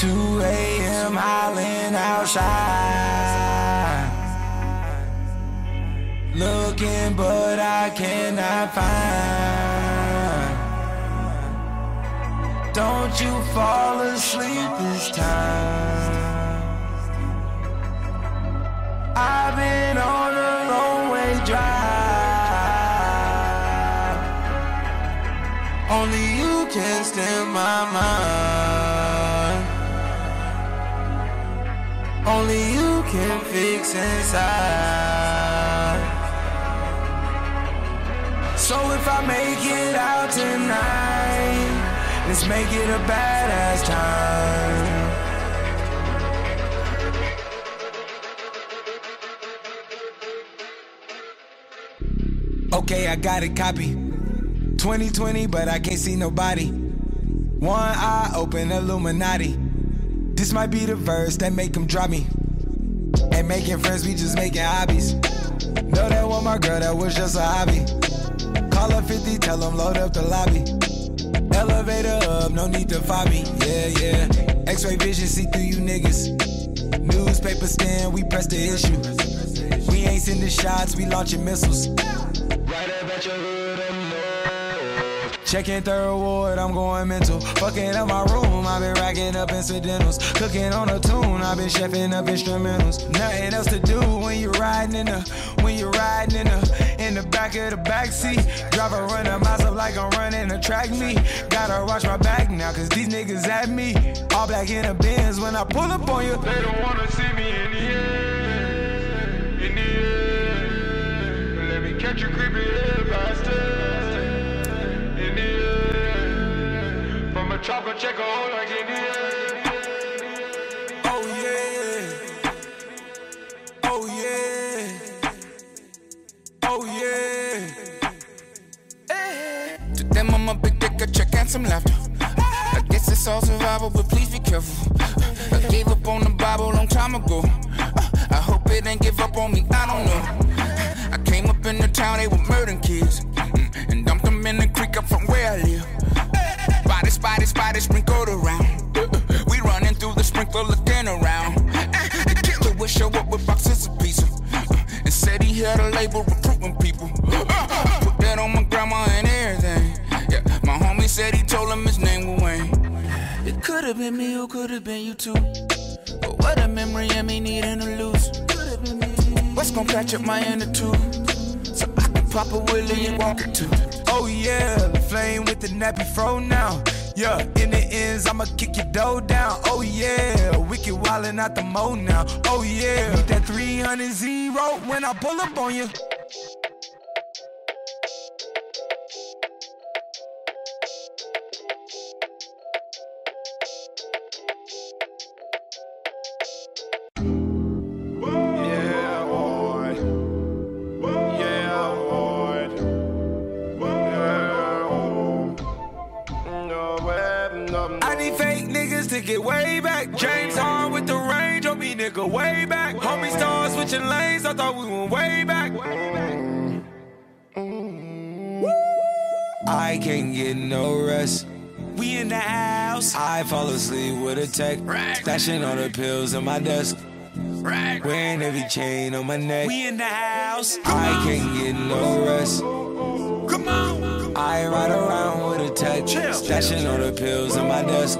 2 a.m. howling outside. Looking, but I cannot find. Don't you fall asleep this time. I've been on a long way drive. Only you can stand my mind. Only you can fix inside. So if I make it out tonight, let's make it a badass time. Okay, I got it copy. 2020, but I can't see nobody. One eye open, Illuminati. This might be the verse that make them drop me. Ain't making friends, we just making hobbies. Know that was my girl, that was just a hobby. Call her 50, tell them load up the lobby. Elevator up, no need to find me. Yeah, yeah. X-ray vision, see through you niggas. Newspaper stand, we press the issue. We ain't sending shots, we launching missiles. Right up at your hood, Checking third ward, I'm going mental. Fucking up my room, I've been racking up incidentals. Cooking on a tune, I've been chefing up instrumentals. Nothing else to do when you're riding in the, when you're riding in the, in the back of the back seat. Driver running myself like I'm running a track me. Gotta watch my back now, cause these niggas at me. All black in the bins when I pull up on you. They don't wanna see me in the air, in the air. Let me catch you creeping air, from a chopper check a hole like in the. Oh yeah. Oh yeah. Oh yeah. Eh. To them, I'm a big dick, a check and some laughter. I guess it's all survival, but please be careful. I gave up on the Bible a long time ago. I hope it ain't give up on me, I don't know. I came up in the town, they were murdering kids. And dumped them in the creek up from where I live. Bodies, bodies, bodies sprinkled around. We running through the sprinkler looking around. The killer would show up with boxes of pizza. And said he had a label recruiting people. Put that on my grandma and everything. Yeah, my homie said he told him his name was Wayne. It could have been me or could have been you too. But what a memory of me needing to lose. What's gonna patch up my inner tube? So I can pop a willy and walk it too. Oh yeah, flame with the nappy fro now. Yeah, in the ends, I'ma kick your dough down. Oh yeah, wicked wildin' out the mo now. Oh yeah, beat that 300 zero when I pull up on you. I need fake niggas to get way back. James Harden with the range on me, nigga, way back. Homie start switching lanes, I thought we went way back. I can't get no rest. We in the house. I fall asleep with a tech. Stashing all the pills on my desk. Wearing every chain on my neck. We in the house. I can't get no rest. Come on. I ride around tech. Stashing all the pills on my desk.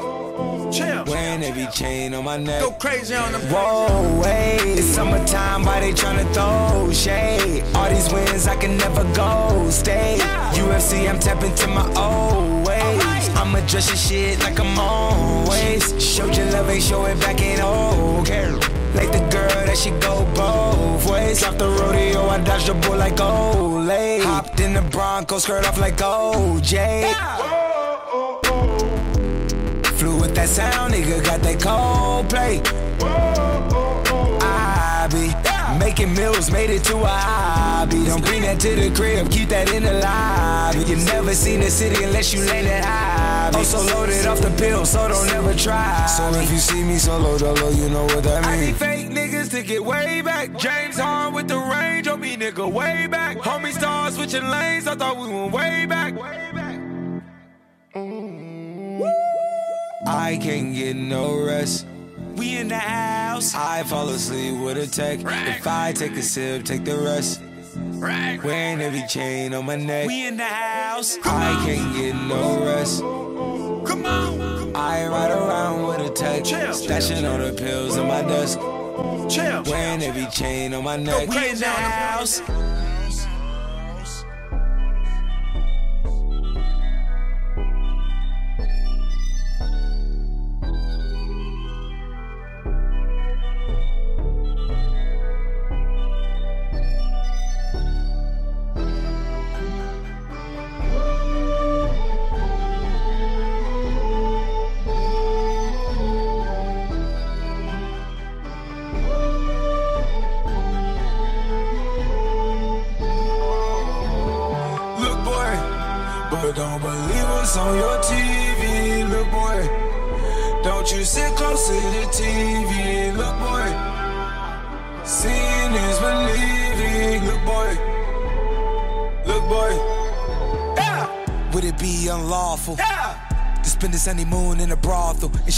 Wearing every chain on my neck. Go crazy on them. Whoa, wait, it's summertime, why they tryna throw shade? All these wins, I can never go stay. UFC, I'm tapping to my old ways. I'ma dress your shit like I'm always. Showed your love, ain't show it back, ain't okay. Like the girl that she go both ways. Off the rodeo, I dodged the bull like Olay. Hopped in the Bronco, skirt off like OJ. Flew with that sound, nigga, got that cold play. I be making meals, made it to a hobby. Don't bring that to the crib, keep that in the lobby. You never seen the city unless you lay that high. Oh, so loaded off the pill, so don't ever try. So if you see me solo dolo, you know what that means. I need fake niggas to get way back. James Harden with the range on me, nigga, way back. Homie start switching lanes, I thought we went way back. I can't get no rest. We in the house. I fall asleep with a tech. If I take a sip, take the rest. Wearing every chain on my neck. We in the house. I can't get no rest. Come on. I ride around with a tech. Chill. Stashing all the pills on my desk. Chill. Wearing every chain on my neck. We in the house.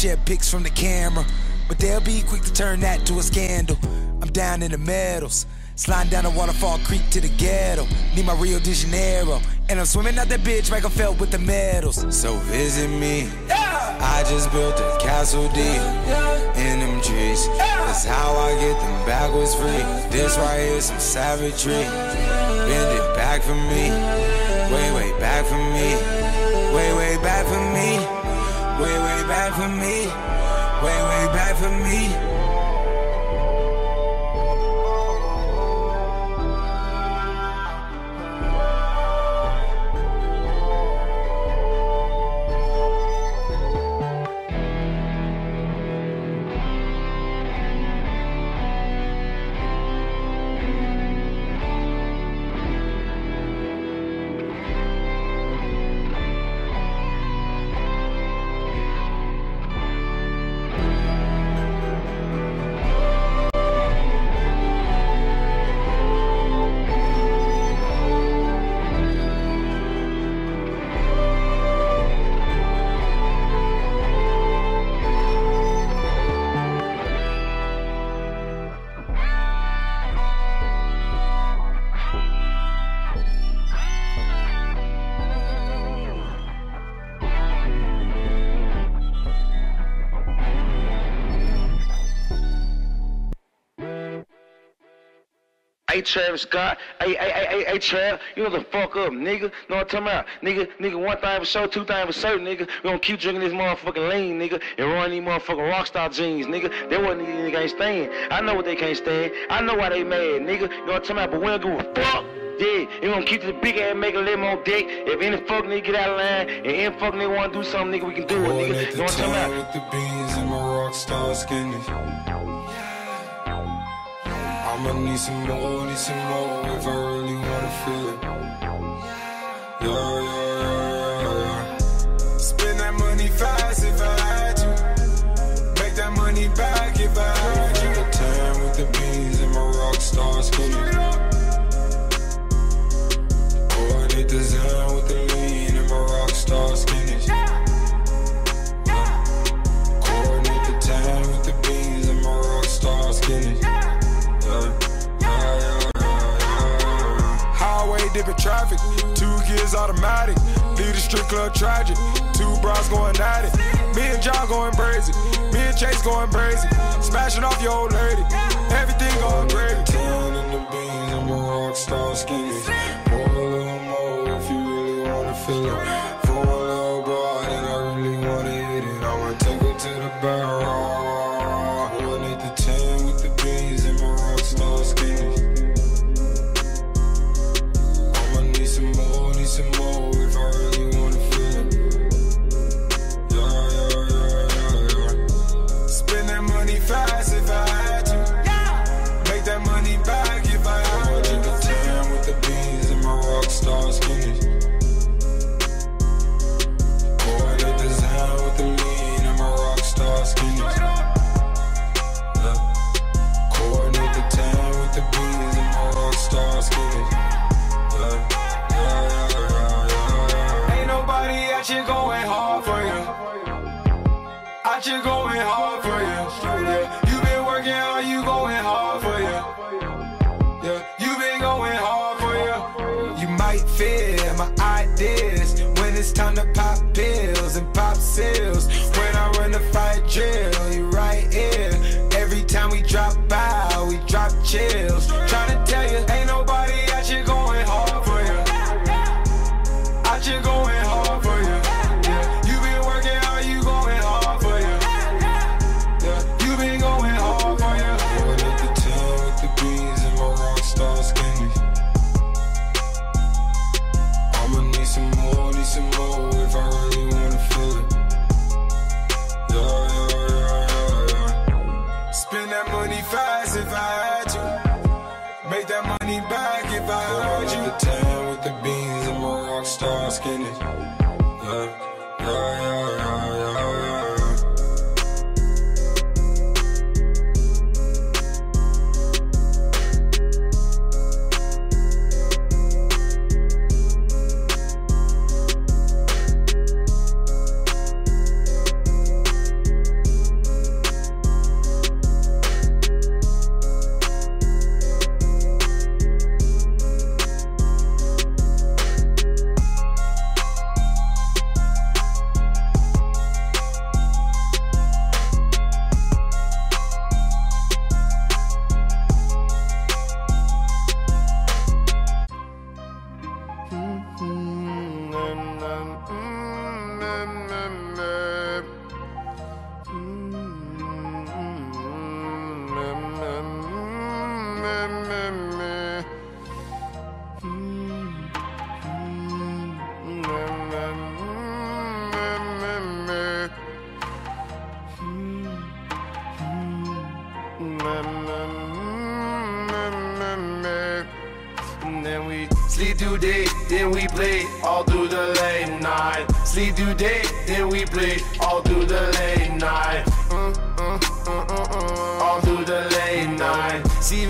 Share pics from the camera? But they'll be quick to turn that to a scandal. I'm down in the metals. Sliding down the waterfall creek to the ghetto. Need my Rio de Janeiro. And I'm swimming out that bitch like I felt with the medals. So visit me. I just built a castle deep in them trees. That's how I get them backwards free. This right here is some savagery. Bend it back for me. Way, way back for me. Way, way for me. Way, way back for me. Hey Travis Scott, hey, hey, hey, hey, hey Trav, you know the fuck up, nigga. Know what I'm talking about? Nigga, nigga, one thing for sure, two things for certain, nigga. We gonna keep drinking this motherfucking lean, nigga, and run these motherfucking rockstar jeans, nigga. That what niggas ain't stand. I know what they can't stand. I know why they mad, nigga. You know what I'm talking about? But we don't give a fuck. Yeah, you gonna keep this big ass make a little more dick. If any fuck nigga get out of line and any fuck nigga wanna do something, nigga, we can do it, nigga. You know what I'm talking about? with the beans and my rock star skinny. I'ma need some more, need some more if I really wanna feel it. Yeah, yeah, yeah, yeah, yeah. Spend that money fast if I had to. Make that money back if I had to. The tan with the beans and my rock star skinny. Coordinate the zen with the lean Dipping traffic, two gears automatic. Lead the strip club tragic, two bras going at it. Me and John going crazy, me and Chase going crazy. Smashing off your old lady, everything going crazy. Tan in the beans and my rock star skinny. Pour a little more if you really wanna feel it.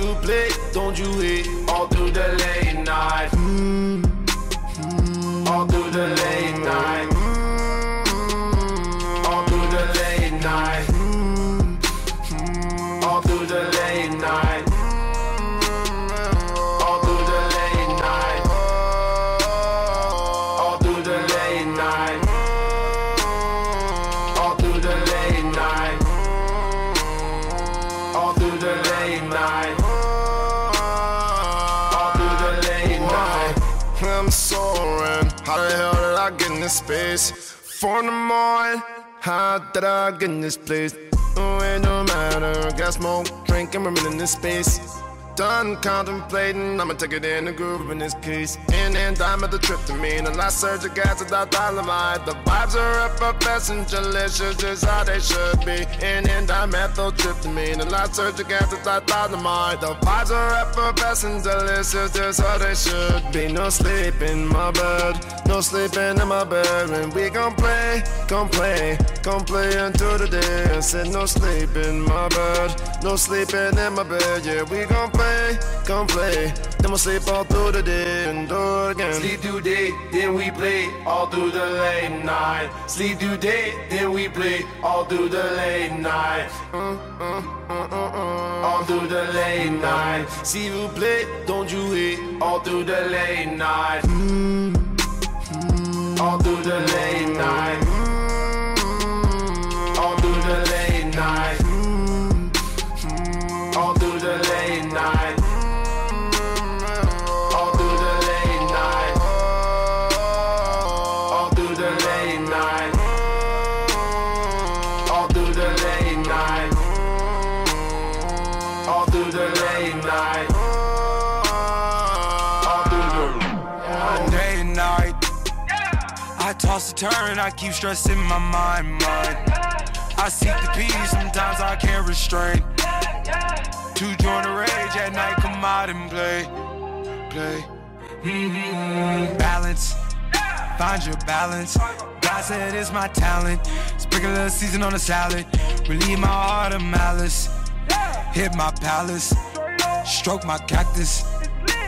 You play, don't you hate all through the late night. Mm, Four in the morning. How did I get in this place? Oh, it don't matter. Got smoke, drink, and we're in this space. Done contemplating, I'ma take it in the groove in this case. In and dime at the me. The last surge of gas without dynamite. The vibes are effervescent, delicious, just how they should be. In and dime at the trip to me. The last surge of gas without dynamite. The vibes are effervescent, delicious, just how they should be. No sleep in my bed, no sleeping in my bed. And we gon' play, gon' play, gon' play until the day. I said no sleep in my bed, no sleeping in my bed. Yeah, we gon' play, gon' play. Then we'll sleep all through the day and do it again. Sleep through day, then we play all through the late night. Sleep through day, then we play all through the late night. Mm, mm, mm, mm, mm. All through the late night. See you play, don't you hate? All through the late night. Mm, mm. All through the late night. Toss and turn, I keep stressing my mind, mind. I seek the peace, sometimes I can't restrain. To join the rage at night, come out and play, play. Mm-hmm. Balance, find your balance. God said it's my talent. Sprinkle a little season on the salad. Relieve my heart of malice. Hit my palace, stroke my cactus.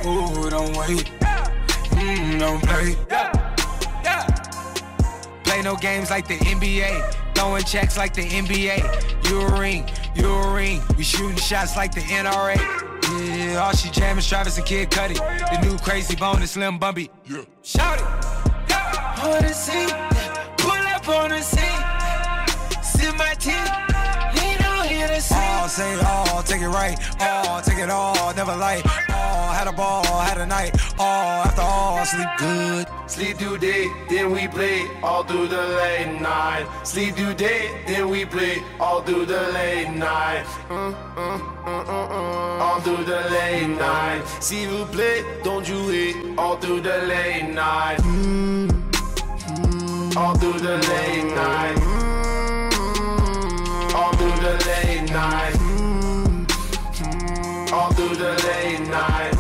Ooh, don't wait. Mm, don't play. Play no games like the NBA. Throwing checks like the NBA. You a ring, you a ring. We shooting shots like the NRA. Yeah, all she jamming Travis and Kid Cudi. The new Krayzie Bone and Slim Bumpy. Yeah. Shout it. On the scene, pull up on the scene. Sip my tea. Lean on here to see. All say all, take it right. All, take it all, never light. Had a ball, had a night. All, after all, sleep good. Sleep through day, then we play all through the late night. Sleep through day, then we play all through the late night. Mm, mm, mm. All through the late night. See you play, don't you hate? All through the late night. All through the late night. All through the late night. All through the late night.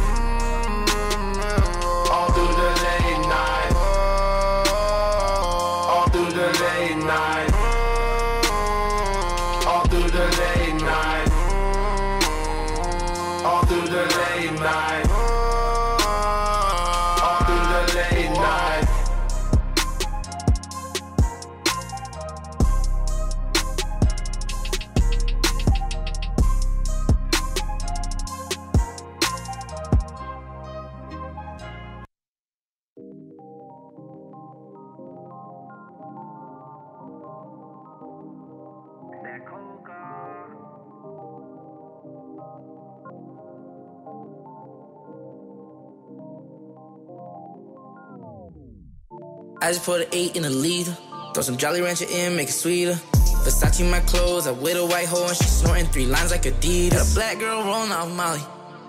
I just put an eight in a liter. Throw some Jolly Rancher in, make it sweeter. Versace my clothes, I with a white hoe and she snorting three lines like Adidas. Got a black girl rolling off Molly.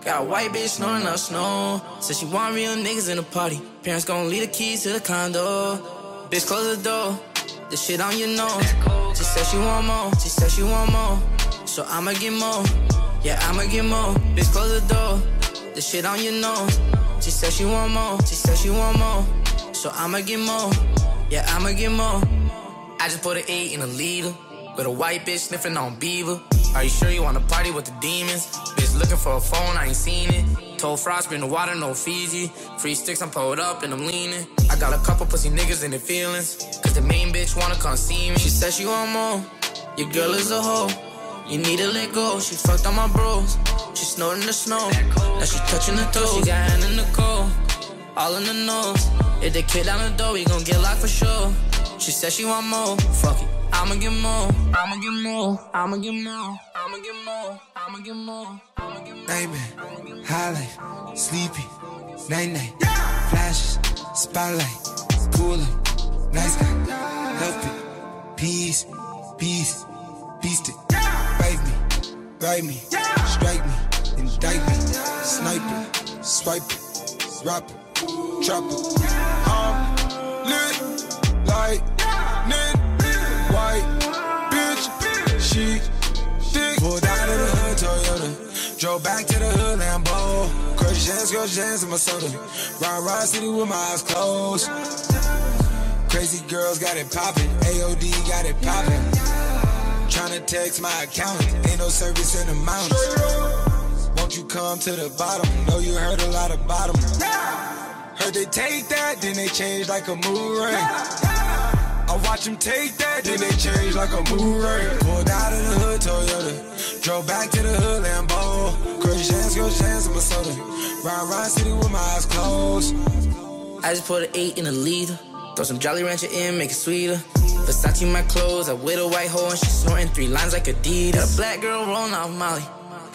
Got a white bitch snoring out snow. Said she want real niggas in the party. Parents gon' leave the keys to the condo. Bitch, close the door. This shit on your nose. She said she want more. She said she want more. So I'ma get more. Yeah, I'ma get more. Bitch, close the door. This shit on your nose. She said she want more. She said she want more. So I'ma get more. Yeah, I'ma get more. I just put an eight in a liter. With a white bitch sniffing on Beaver. Are you sure you wanna party with the demons? Bitch looking for a phone, I ain't seen it. Told Frost, bring the water, no Fiji. Free sticks, I'm pulled up and I'm leaning. I got a couple pussy niggas in their feelings. Cause the main bitch wanna come see me. She said she want more. Your girl is a hoe. You need to let go. She fucked on my bros. She snorting the snow. Now she touching the toes. She got hand in the cold. All in the nose. If the kid down the door, we gon' get locked for sure. She said she want more. Fuck it. I'ma get more. I'ma get more. I'ma get more. I'ma get more. I'ma get more. I'ma get more. Nightmare, high life, sleepy, night night, flashes, spotlight, cooler, nice guy, help it, peace, peace, beast it, bite me, ride me, strike me, indict me, snipe it, swipe it, drop it, drop it. I'm lit like Nick, white bitch, she thick. Pulled out of the hood Toyota, drove back to the hood Lambo. Crush hands, crush hands in my soda. Ride, ride city with my eyes closed. Crazy girls got it poppin', AOD got it poppin'. Tryna text my account, ain't no service in the mountains. Won't you come to the bottom? Know you heard a lot about them. Heard they take that, then they change like a mood ring. I watch them take that, then they change like a mood ring. Pulled out of the hood Toyota, drove back to the hood Lambo. Crush hands, crush hands in my soda. Ride, ride city with my eyes closed. I just put an eight in a liter. Throw some Jolly Rancher in, make it sweeter. Versace my clothes, I with a white hoe and she snorting three lines like Adidas. Got a black girl rolling off Molly.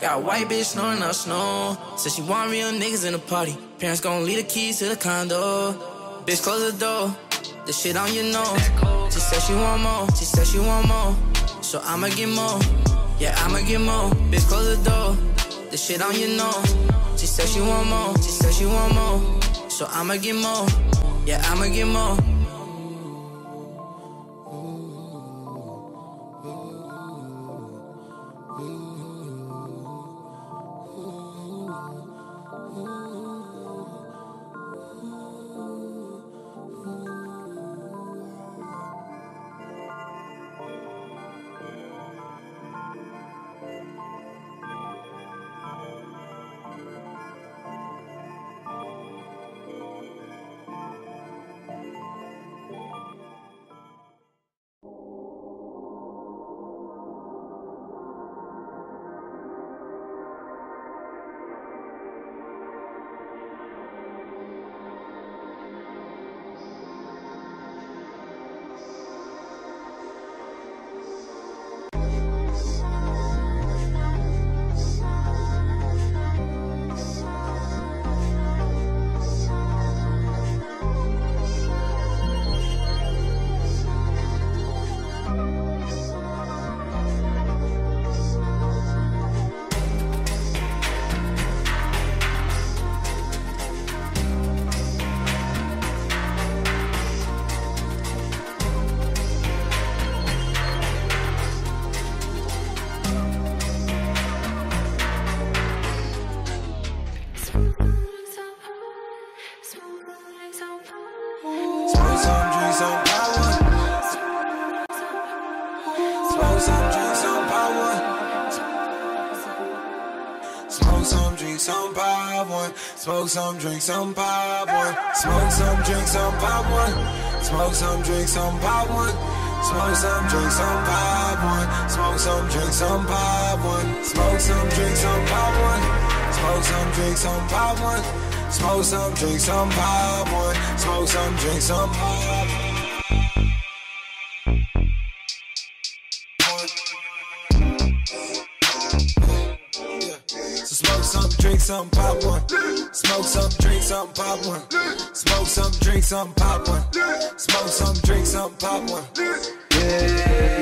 Got a white bitch snoring out snow. Said she want real niggas in the party. Parents gon' leave the keys to the condo. Bitch, close the door. The shit on your nose. She said she want more. She said she want more. So I'ma get more. Yeah, I'ma get more. Bitch, close the door. The shit on your nose. She said she want more. She said she want more. So I'ma get more. Yeah, I'ma get more. Smoke some, drink some, pop one. Smoke some, drink some, pop one. Smoke some, drink some, pop one. Smoke some, drink some, pop one. Smoke some, drink some, pop one. Smoke some, drink some, pop one. Smoke some, drink some, pop one. Smoke some, drink some, pop one. Smoke some, drink some, pop one. drink some, pop one. Smoke some, drink some, pop one. Smoke some, drink some, pop one. Smoke some, drink some, pop one. Yeah.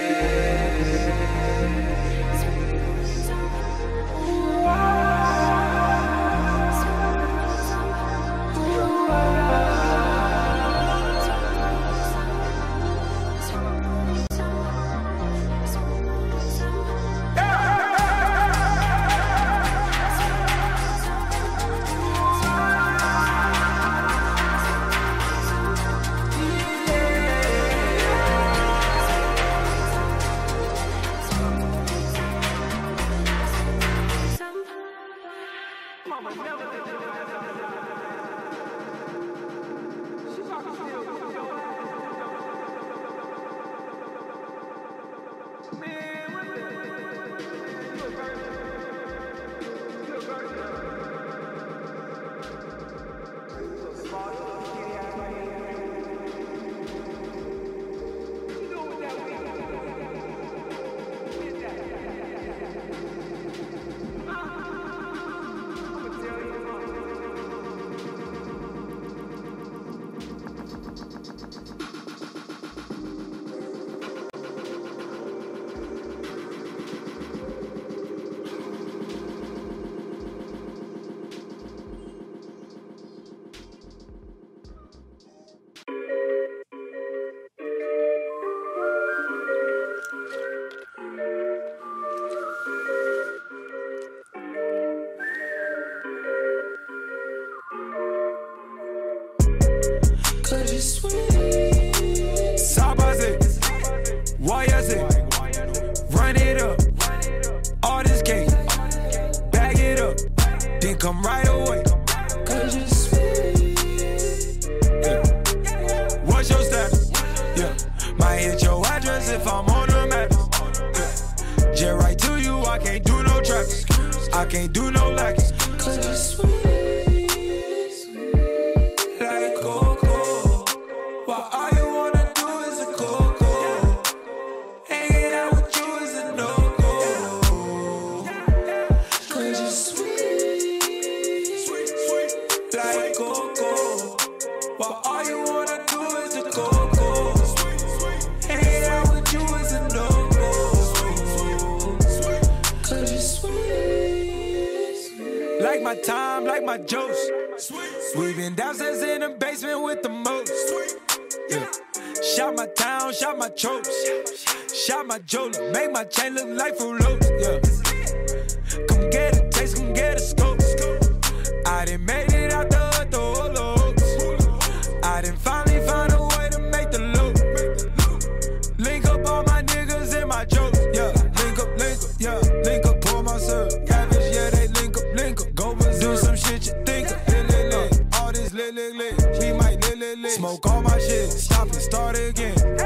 don't my shit. Stop and start again.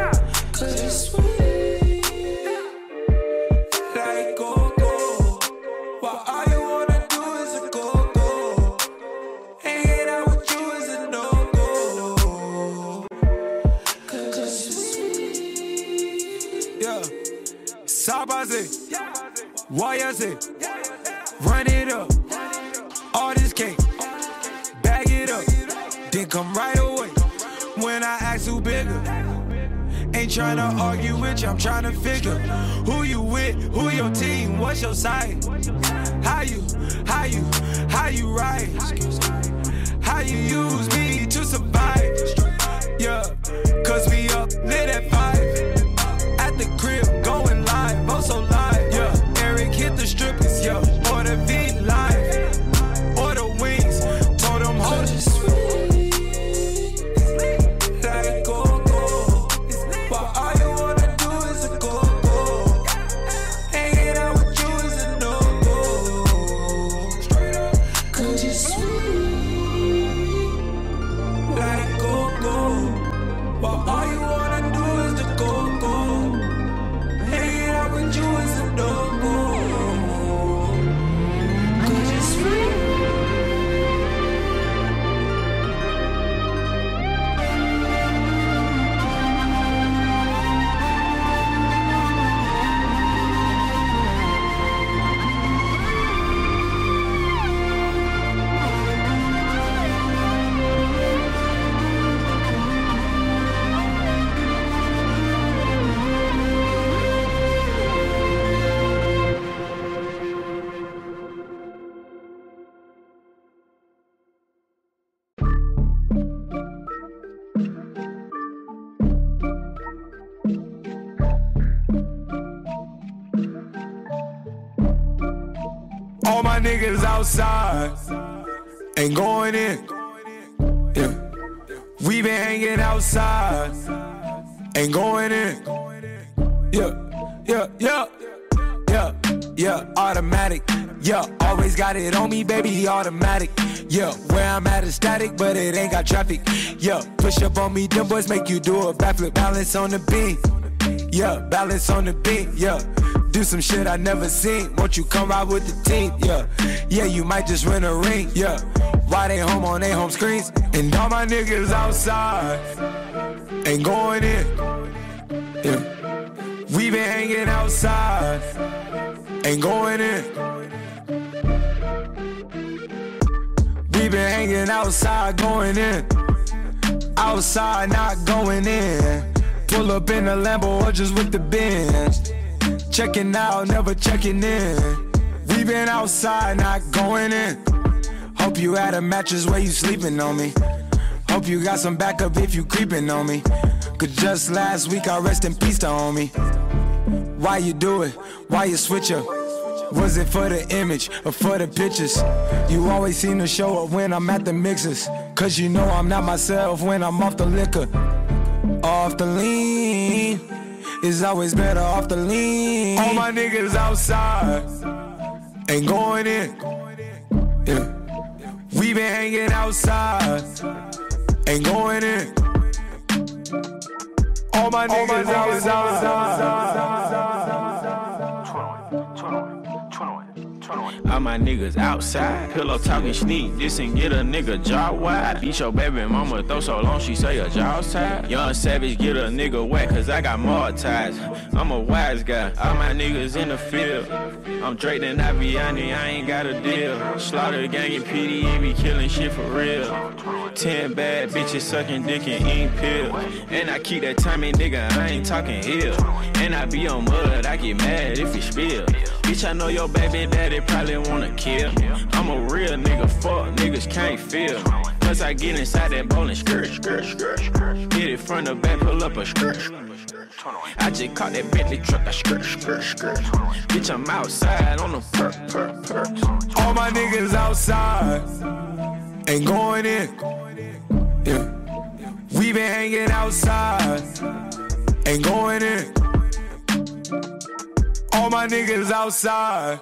bitch, I'm trying to figure who you with, who your team, what's your side? How you, how you, how you right? How you, you niggas outside ain't going in. Yeah. We been hanging outside ain't going in. Yeah, yeah, yeah, yeah, yeah, automatic. Yeah, always got it on me, baby, automatic. Yeah, where I'm at is static, but it ain't got traffic. Yeah, push up on me, them boys make you do a backflip, balance on the beam. Yeah, balance on the beat. Yeah, do some shit I never seen. Won't you come ride with the team? Yeah, yeah, you might just win a ring. Yeah, why they home on their home screens? And all my niggas outside ain't going in. Yeah, we been hanging outside, ain't going in. We been hanging outside, going in. Outside, not going in. Pull up in a Lambo or just with the Benz. Checking out, never checking in. We been outside, not going in. Hope you had a mattress where you sleeping on me. Hope you got some backup if you creeping on me. Cause just last week I rest in peace to homie. Why you do it? Why you switch up? Was it for the image or for the pictures? You always seem to show up when I'm at the mixes. Cause you know I'm not myself when I'm off the liquor. Off the lean. It's always better off the lean. All my niggas outside ain't going in. Yeah. We been hanging outside ain't going in. All my niggas All my niggas outside, pillow talking sneak, this and get a nigga jaw wide. Beat your baby mama, throw so long she say her jaw's tied. Young savage, get a nigga wet, cause I got more ties. I'm a wise guy, all my niggas in the field. I'm Drake and Aviani, I ain't got a deal. Slaughter gang and PDE be killing shit for real. Ten bad bitches sucking dick and ink pill. And I keep that timing, nigga, I ain't talking ill. And I be on mud, I get mad if it spill. Bitch, I know your baby daddy probably wanna kill. I'm a real nigga, fuck niggas can't feel. Cause I get inside that bowling skirt, skirt, skirt, skirt. Hit it from the back, pull up a skirt. I just caught that Bentley truck, I skirt, skirt, skirt. Bitch, I'm outside on the perk, perk, perk. All my niggas outside ain't going in. Yeah. We been hanging outside ain't going in. All my niggas outside.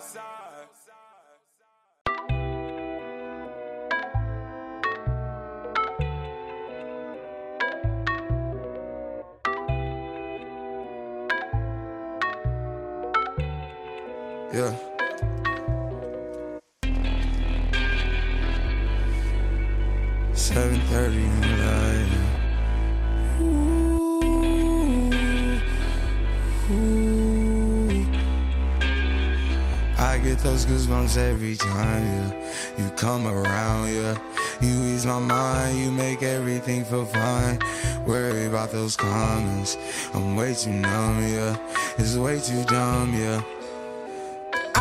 Yeah. Seven thirty in the night. Ooh, ooh. I get those goosebumps every time, yeah. You come around, yeah. You ease my mind, you make everything feel fine. Worry about those comments. I'm way too numb, yeah. It's way too dumb, yeah.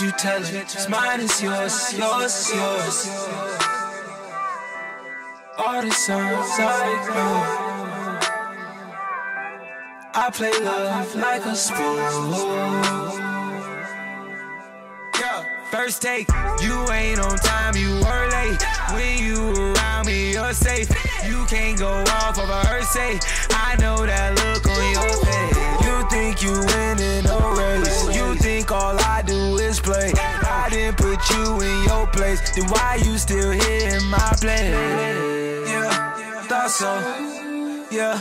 You tell it. It's mine is yours, yours, yours. All the songs I ignore. I play love like a sport. First take, you ain't on time, you were late. When you around me, you're safe. You can't go off of her say. I know that place. Then why you still here in my place? Yeah, thought so. Yeah.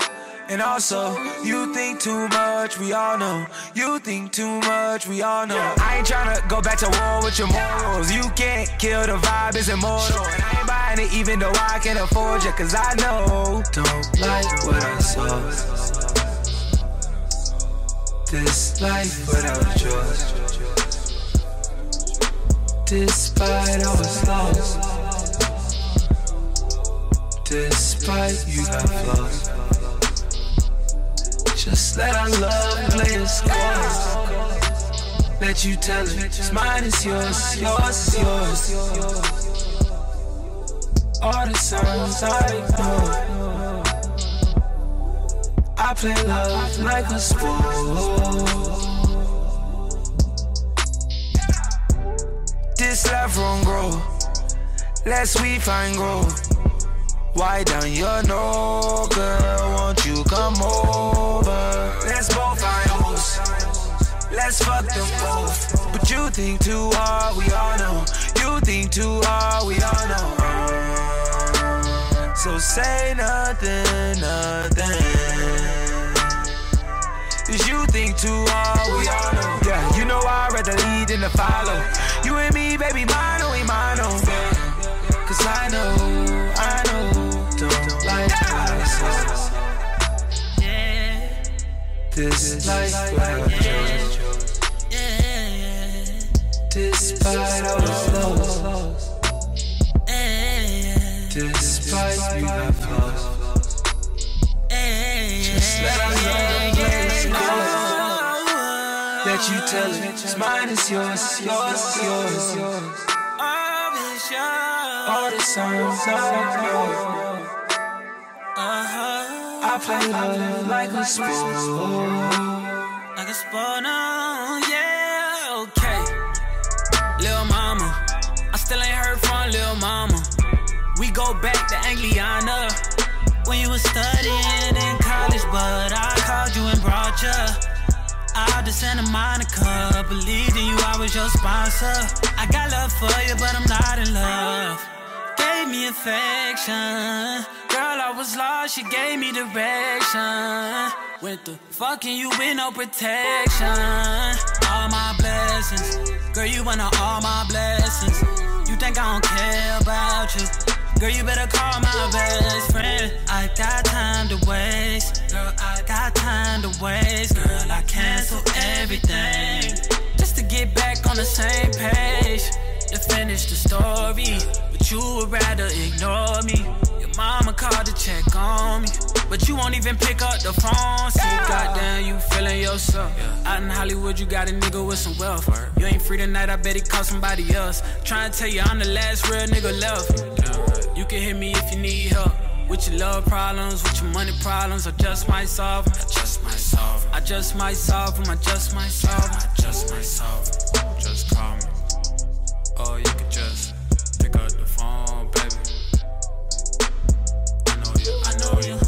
And also, you think too much, we all know. You think too much, we all know. I ain't tryna go back to war with your morals. You can't kill the vibe, it's immortal. And I ain't buying it even though I can afford you, cause I know. Don't like what I saw. This life without yours. Despite I was lost. Despite you got flaws. Just let our love play its course. Let you tell it. It's mine is yours, yours, yours. All the songs I ignore. I play love like a sport. Love won't we find growth. Why down your no, girl? Won't you come over? Let's both find hoes. Let's fuck them both. But you think too hard, we all know. You think too hard, we all know. So say nothing, nothing. Think too hard, we all know. Yeah, you know I'd rather lead than to follow. You and me, baby, mine, oh, ain't mine, oh. Cause I know, I know. Don't like I saw. This life without yours. Despite I was lost. Despite you got flaws. Just let our love play its course. that you tell it. It's mine, it's yours, it's yours, it's yours, it's yours. All the songs I know. Uh-huh. I play love like a sport. Like a sport, no, yeah, okay. Lil' mama, I still ain't heard from Lil' mama. We go back to Angliana when you was studying in college, but I called you and brought you out to Santa Monica. Believed in you, I was your sponsor. I got love for you, but I'm not in love. Gave me affection. Girl, I was lost, she gave me direction. Went the fucking you with no protection. All my blessings. Girl, you wanna all my blessings. You think I don't care about you? Girl, you better call my best friend. I got time to waste. Girl, I got time to waste. Girl, I cancel everything. Just to get back on the same page. To finish the story. But you would rather ignore me. Your mama called to check on me. But you won't even pick up the phone. So goddamn, you feeling yourself. Yeah. Out in Hollywood, you got a nigga with some wealth. You ain't free tonight, I bet he called somebody else. Trying to tell you I'm the last real nigga left. You can hit me if you need help. With your love problems, with your money problems, I just might solve. I just might solve. I just might solve 'em. I just might solve. I just might solve. Just call me. Or you could just pick up the phone, baby. I know you, I know you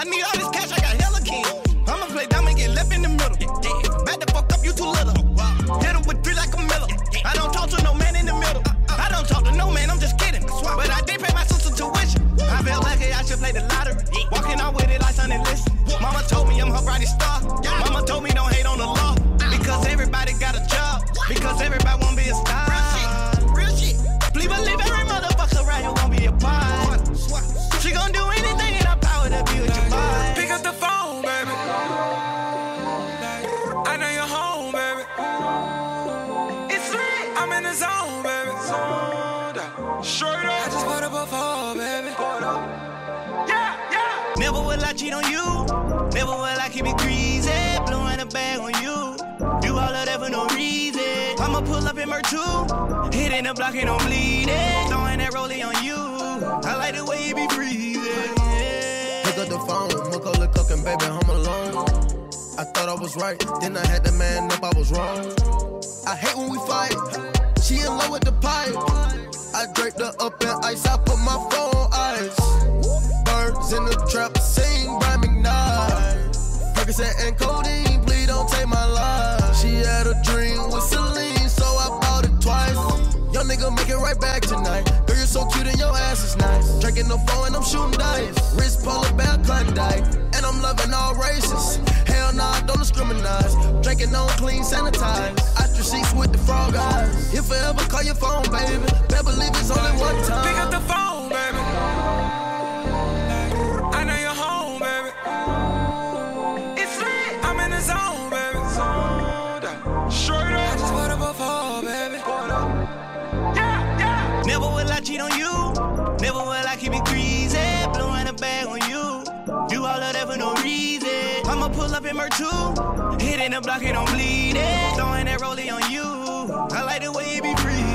I need all this cash, I got hella king. I'ma play and get left in the middle. Back the fuck up, you too little. Hit him with three like a miller. I don't talk to no man in the middle. I don't talk to no man, I'm just kidding. But I did pay my sister tuition. I felt lucky I should play the lottery. Walking out with it like Sunday list. Mama told me I'm her brightest star. Mama told me don't hate on the law. Because everybody got a job. Because everybody pull up in Mer 2. Hitting the block and I'm bleeding. Throwing that rollie on you. I like the way you be breathing. Pick up the phone, Macaulay Culkin, baby, home alone. I thought I was right, then I had to man up, I was wrong. I hate when we fight. She in love with the pipe. I draped her up in ice, I put my phone on ice. Birds in the trap, sing by McKnight. Percocet and codeine, please don't take my life. No phone and I'm shooting dice. Wrist polar bear Klondike, and I'm loving all races. Hell nah, don't discriminate. Drinking on clean, sanitize. After sheets with the frog eyes. If I ever call your phone, baby, better believe it's only one time. Pull up in Mer 2. Hitting the block and I'm bleeding. Throwing that rollie on you. I like the way you be My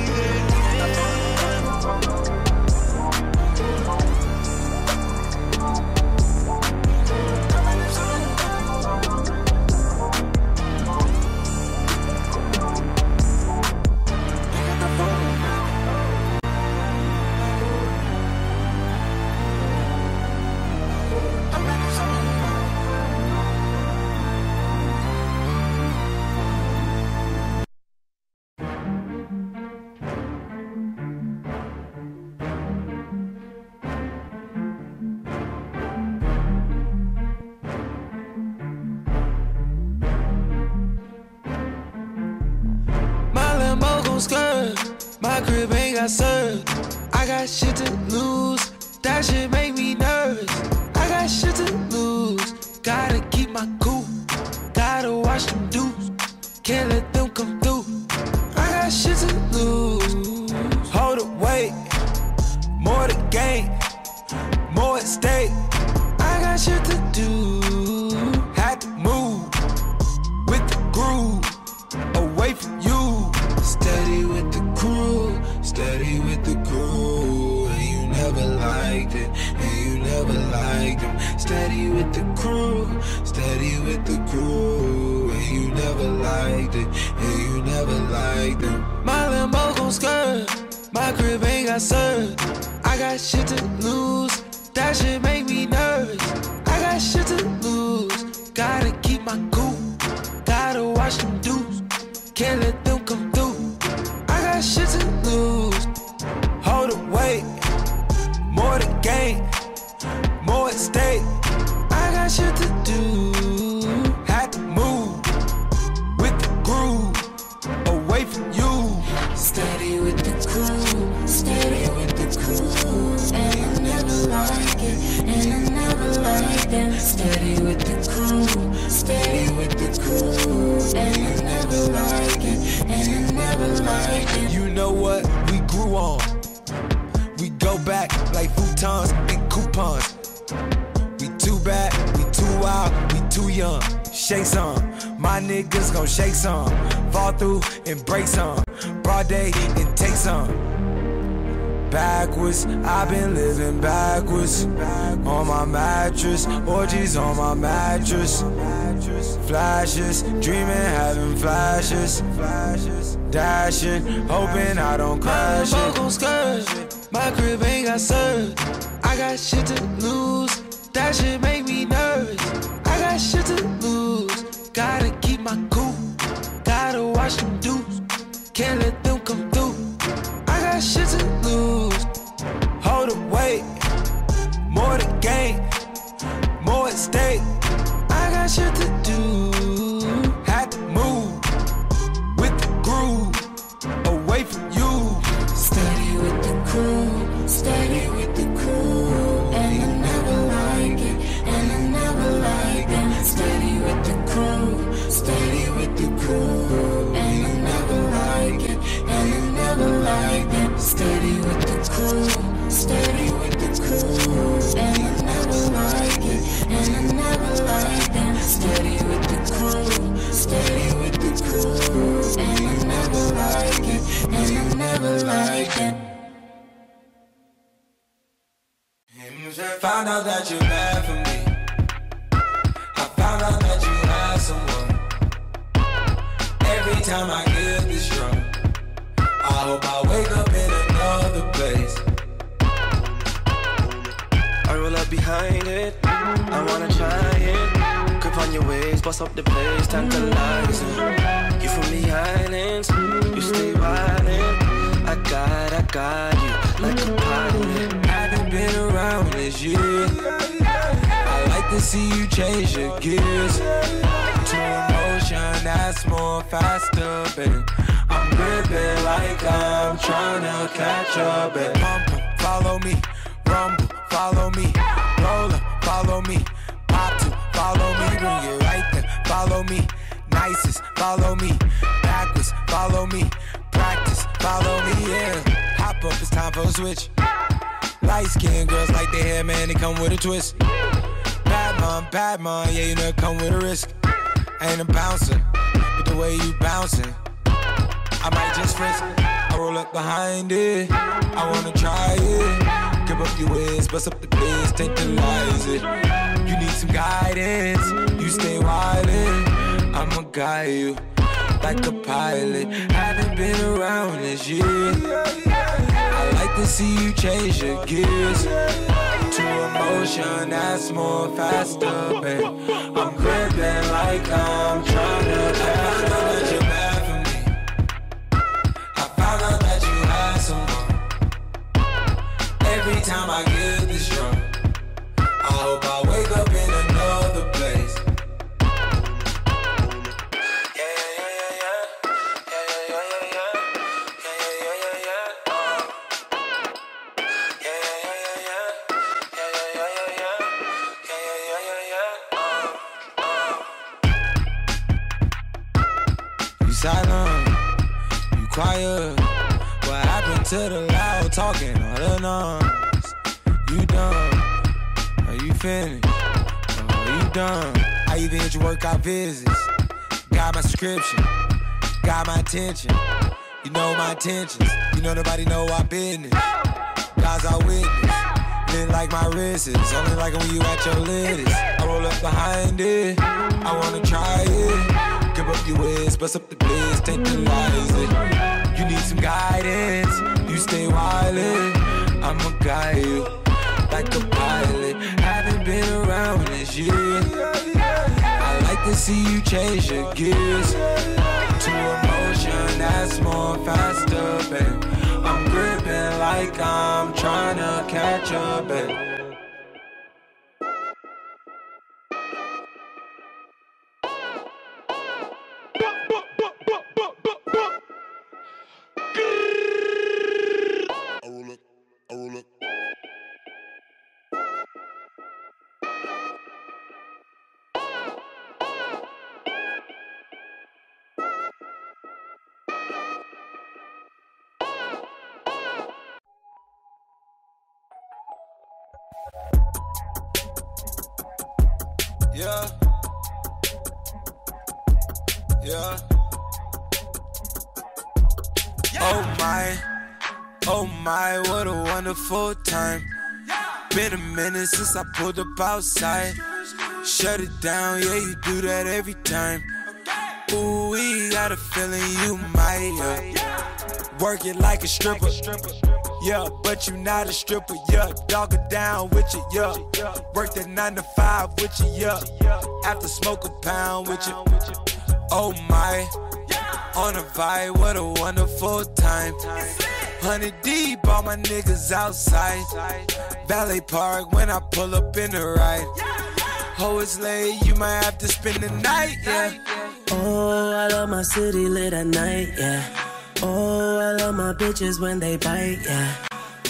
I got shit to lose. That shit make me nervous. I got shit to lose. Gotta keep my cool. Gotta watch them dudes. Can't let liked it, and you never liked them. Steady with the crew, steady with the crew. And you never liked it, and you never liked them. My Lambo gon' skirt, my crib ain't got served. I got shit to lose, that shit make me nervous. I got shit to lose, gotta keep my cool. Gotta watch them dudes, can't let To more at stake. I got shit to do. Had to move with the groove away from you. Steady with the crew, steady with the crew. And I never like it, and I never like them. Steady with the crew, steady with the crew. And I never like it, and I never like it. You know what? Back like futons and coupons. We too bad, we too wild, we too young. Shake some, my niggas gon' shake some. Fall through and break some. Broad day and take some. Backwards, I've been living backwards. On my mattress, orgies on my mattress. Flashes, dreaming, having flashes. Dashing, hoping I don't crash it. My crib ain't got served. I got shit to lose, that shit make me nervous. I got shit to lose, gotta keep my cool. Gotta watch them dudes, can't let them come through. I got shit to lose. Hold wait. More mom, bad mom, yeah, you know come with a risk. Ain't a bouncer, but the way you bouncing, I might just frisk. I roll up behind it, I wanna try it. Give up your ways, bust up the place, tantalize it. You need some guidance, you stay wildin'. I'ma guide you like a pilot. Haven't been around this year. I like to see you change your gears to emotion that's more faster, babe. I'm gripping like I'm trying to catch up. that you're bad for me. I found out that you had someone. Every time I get this drunk, I hope I wake up in another to the loud talking? All the noise. You done? Are you finished? Are you done? I even hit your workout visits. Got my subscription. Got my attention. You know my intentions. You know nobody know our business. God's our witness. Lit like my wrist is. Only like when you at your latest. I roll up behind it. I wanna try it. Give up your ways, bust up the place, tantalize it. You need some guidance. You stay wildin'. I'ma guide you like a pilot. Haven't been around this year. I like to see you change your gears to emotion that's more faster, babe. I'm gripping like I'm trying to catch up, babe. Since I pulled up outside. Shut it down, yeah, you do that every time. Ooh, we got a feeling you might, yeah. Work it like a stripper. Yeah, but you not a stripper, yeah. Dog it down with you, yeah. Work that nine to five with you, yeah. After smoke a pound with you. Oh my, on a vibe, what a wonderful time. Hundred deep, all my niggas outside. Valet Park when I pull up in the ride. Oh, it's late, you might have to spend the night, yeah. Oh, I love my city lit at night, yeah. Oh, I love my bitches when they bite, yeah.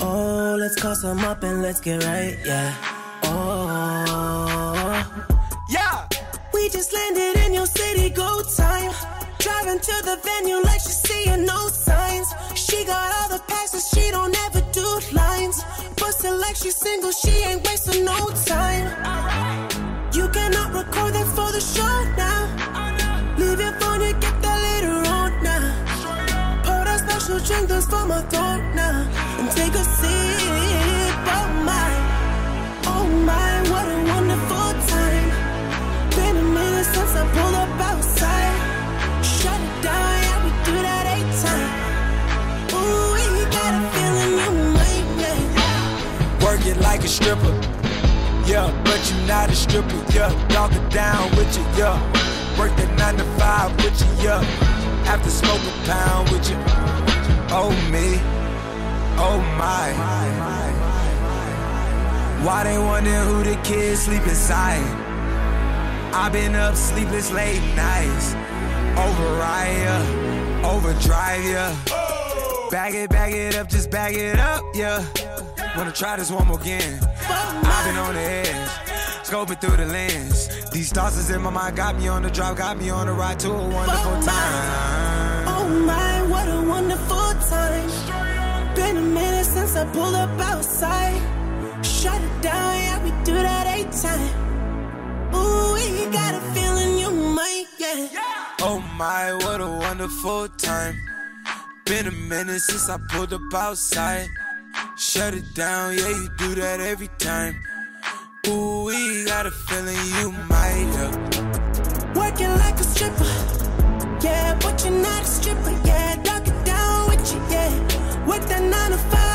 Oh, let's call some up and let's get right, yeah. Oh, yeah. We just landed in your city, go time. Driving to the venue like she's seeing no signs. She got all the passes, she don't ever do lines. Bustin' like she's single, she ain't wasting no time. You cannot record that for the show now. Leave your phone and get that later on now. Pour that special drink that's for my throat now. And take a sip, oh my. Oh my, what a wonderful time. Been a minute since I pulled up a stripper. Yeah, but you not a stripper, yeah. Dog it down with you, yeah. Work that nine to five with you, yeah. After smoke a pound with you. Oh me, oh my. Why they wonder who the kids sleep inside? I've been up sleepless late nights. Override ya, overdrive ya. Bag it, bag it up, just bag it up, yeah. Wanna try this one more again. I've been on the edge, scoping through the lens. These thoughts is in my mind, got me on the drive, got me on the ride to a wonderful oh time. Oh my, what a wonderful time. Been a minute since I pulled up outside. Shut it down, yeah, we do that eight time. Ooh, we got a feeling you might, yeah. Oh my, what a wonderful time. Been a minute since I pulled up outside. Shut it down, yeah, you do that every time. Ooh, we got a feeling you might, yeah. Working like a stripper, yeah, but you're not a stripper, yeah. Dog it down with you, yeah. Work that nine to five.